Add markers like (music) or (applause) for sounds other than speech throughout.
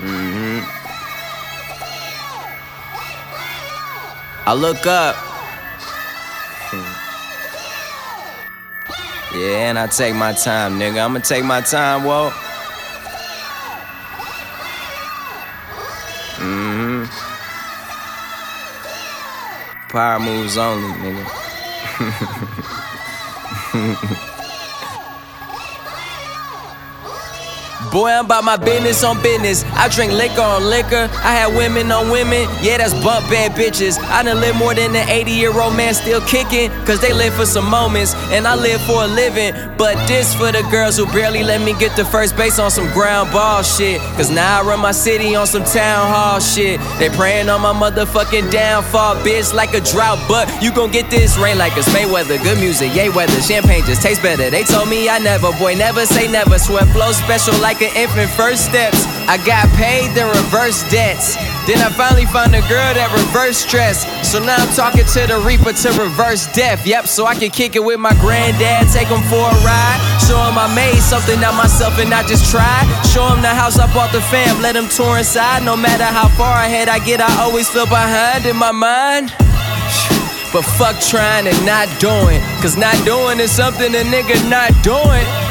Mm-hmm. I look up. yeah, and I take my time, nigga. I'ma take my time, whoa. Mm-hmm. Power moves only, nigga. (laughs) Boy, I'm about my business on business. I drink liquor on liquor. I had women on women. Yeah, that's bump bad bitches. I done live more than an 80 year old man still kicking. Cause they live for some moments, and I live for a living. But this for the girls who barely let me get to first base on some ground ball shit. Cause now I run my city on some town hall shit. They praying on my motherfucking downfall, bitch, like a drought. But you gon' get this rain like it's Mayweather. Good music, yay weather. Champagne just tastes better. They told me I never, boy, never say never. Sweat flow special like like an infant first steps. I got paid, then reverse debts. Then I finally found a girl that reverse stress. So now I'm talking to the reaper to reverse death. Yep, so I can kick it with my granddad, take him for a ride. Show him I made something out myself and I just try. Show him the house I bought the fam, let him tour inside. No matter how far ahead I get, I always feel behind in my mind. But fuck trying and not doing. Cause not doing is something a nigga not doing.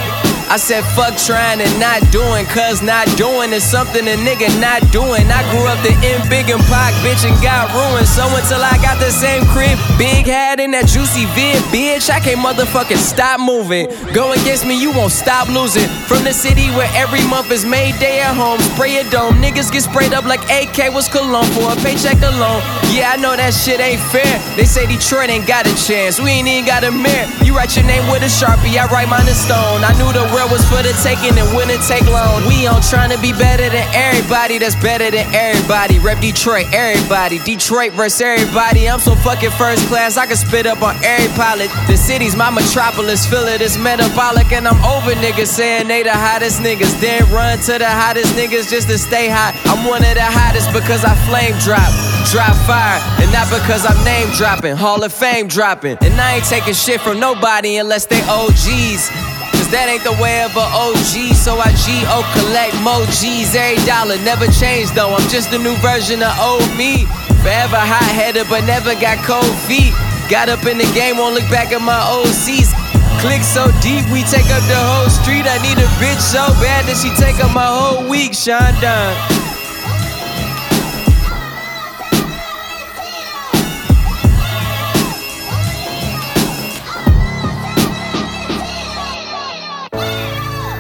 I said fuck trying and not doing, cause not doing is something a nigga not doing. I grew up the in big and Pac, bitch, and got ruined. So until I got the same crib, big hat in that juicy vid, bitch, I can't motherfucking stop moving. Go against me, you won't stop losing. From the city where every month is May day at home, spray a dome. Niggas get sprayed up like AK was cologne for a paycheck alone. Yeah, I know that shit ain't fair. They say Detroit ain't got a chance, we ain't even got a mirror. You write your name with a sharpie, I write mine in stone. I knew the world was for the taking and wouldn't take long. We on trying to be better than everybody that's better than everybody. Rep Detroit, everybody. Detroit versus everybody. I'm so fucking first class, I can spit up on every pilot. The city's my metropolis, feel it is metabolic, and I'm over niggas saying they the hottest niggas. Then run to the hottest niggas just to stay hot. I'm one of the hottest because I flame drop, drop fire, and not because I'm name dropping, Hall of Fame dropping. And I ain't taking shit from nobody unless they OGs. Cause that ain't the way of a OG, so I G-O collect more G's every dollar. Never changed though, I'm just a new version of old me. Forever hot headed, but never got cold feet. Got up in the game, won't look back at my old seats. Click so deep, we take up the whole street. I need a bitch so bad that she take up my whole week, Sean.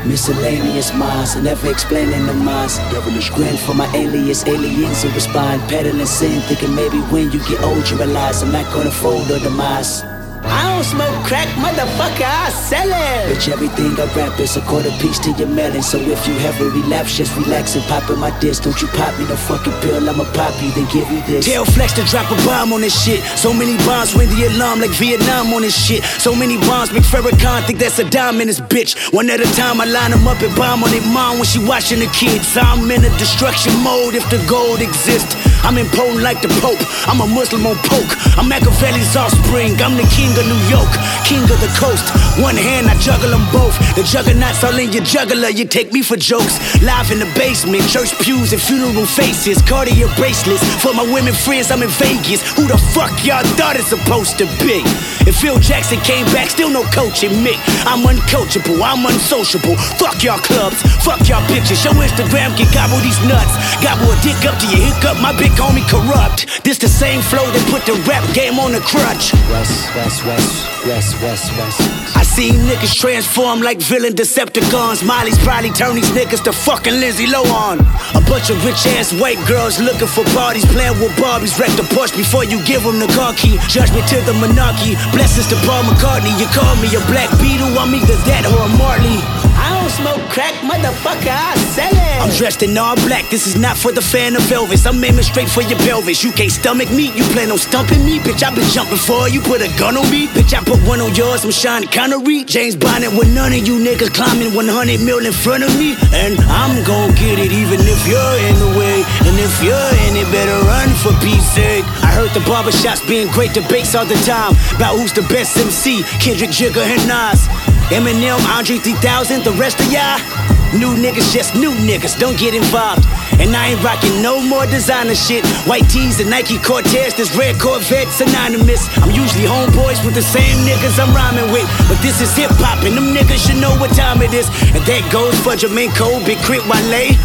Miscellaneous minds, never explaining the minds. Devilish grin for my alias, aliens who respond. Peddling sin, thinking maybe when you get old you realize I'm not gonna fold or demise. I don't smoke crack, motherfucker, I sell it. Bitch, everything I rap is a quarter piece to your melon. So if you have a relapse, just relax and pop in my disc. Don't you pop me no fucking pill, I'ma pop you, then give you this. Tell Flex to drop a bomb on this shit. So many bombs ring the alarm like Vietnam on this shit. So many bombs make Farrakhan think that's a dime in this bitch. One at a time, I line them up and bomb on their mom when she watching the kids. I'm in a destruction mode if the gold exists. I'm impotent like the Pope. I'm a Muslim on poke. I'm Machiavelli's offspring. I'm the king of New York, king of the coast. One hand, I juggle them both. The juggernauts all in your juggler. You take me for jokes. Live in the basement, church pews and funeral faces. Cartier bracelets for my women friends. I'm in Vegas. Who the fuck y'all thought it's supposed to be? If Phil Jackson came back, still no coaching me. I'm uncoachable. I'm unsociable. Fuck y'all clubs. Fuck y'all bitches. Your Instagram can gobble these nuts. Gobble a dick up to your hiccup. My big homie corrupt. This the same flow that put the rap game on the crutch. West, west, west, west, west, west. I seen niggas transform like villain Decepticons. Molly's probably turn these niggas to fucking Lindsay Lohan. A bunch of rich ass white girls looking for parties, playing with Barbies. Wreck the Porsche before you give them the car key. Judgment to the monarchy. Blessings to Paul McCartney. You call me a black beetle, I'm either that or a Marley. I don't smoke crack, motherfucker, I dressed in all black, this is not for the fan of Elvis. I'm aiming straight for your pelvis. You can't stomach me, you plan on stumping me. Bitch, i been jumping for you, put a gun on me. Bitch, I put one on yours, I'm Sean Connery. James Bonnet with none of you niggas climbing 100 mil in front of me. And I'm gon' get it even if you're in the way. And if you're in it, better run for peace sake. I heard the barbershops being great debates all the time about who's the best MC, Kendrick, Jigga, and Nas. Eminem, Andre 3000, the rest of y'all. New niggas, just new niggas, don't get involved. And I ain't rocking no more designer shit. White tees and Nike Cortez, this red Corvette synonymous. I'm usually homeboys with the same niggas I'm rhyming with. But this is hip hop, and them niggas should know what time it is. And that goes for Jamaica, Big Crit Wale.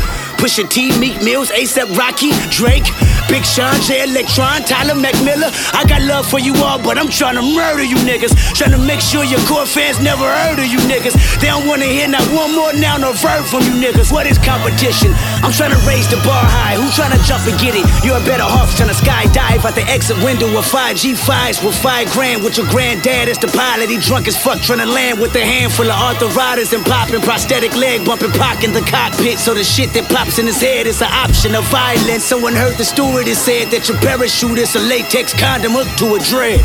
Pusha T, Meek Mills, ASAP Rocky, Drake, Big Sean, Jay Electron, Tyler McMillan. I got love for you all, but I'm trying to murder you niggas. Trying to make sure your core fans never heard of you niggas. They don't wanna hear not one more now, no verb from you niggas. What is competition? I'm trying to raise the bar high. Who trying to jump and get it? You're a better off trying to skydive out the exit window with five G5s with five grand with your granddad as the pilot. He drunk as fuck trying to land with a handful of arthritis and popping prosthetic leg bumping pock in the cockpit. So the shit that pops in his head is an option of violence. Someone heard the stewardess said that your parachute is a latex condom hooked to a dread.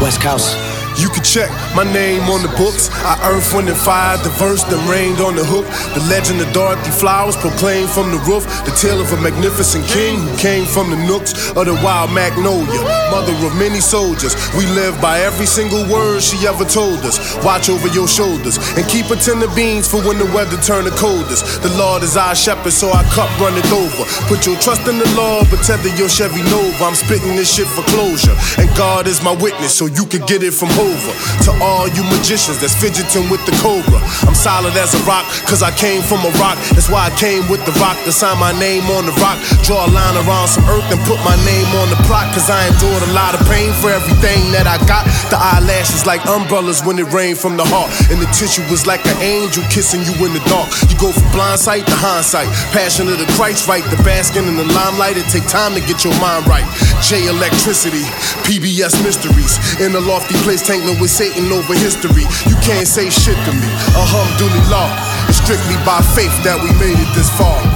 West Coast. You can check my name on the books. I earth, wind, and fire, the verse that rained on the hook. The legend of Dorothy Flowers proclaimed from the roof. The tale of a magnificent king who came from the nooks of the wild magnolia. Mother of many soldiers. We live by every single word she ever told us. Watch over your shoulders and keep a of beans for when the weather turn the coldest. The Lord is our shepherd, so our cup runneth over. Put your trust in the Lord, but tether your Chevy Nova. I'm spitting this shit for closure. And God is my witness, so you can get it from home over. To all you magicians that's fidgeting with the cobra. I'm solid as a rock, cause I came from a rock. That's why I came with the rock to sign my name on the rock. Draw a line around some earth and put my name on the plot. Cause I endured a lot of pain for everything that I got. The eyelashes like umbrellas when it rained from the heart. And the tissue was like an angel kissing you in the dark. You go from blind sight to hindsight. Passion of the Christ right. The basking in the limelight. It take time to get your mind right. J Electricity, PBS Mysteries. In a lofty place, entanglement with Satan over history. You can't say shit to me. Alhamdulillah. It's strictly by faith that we made it this far.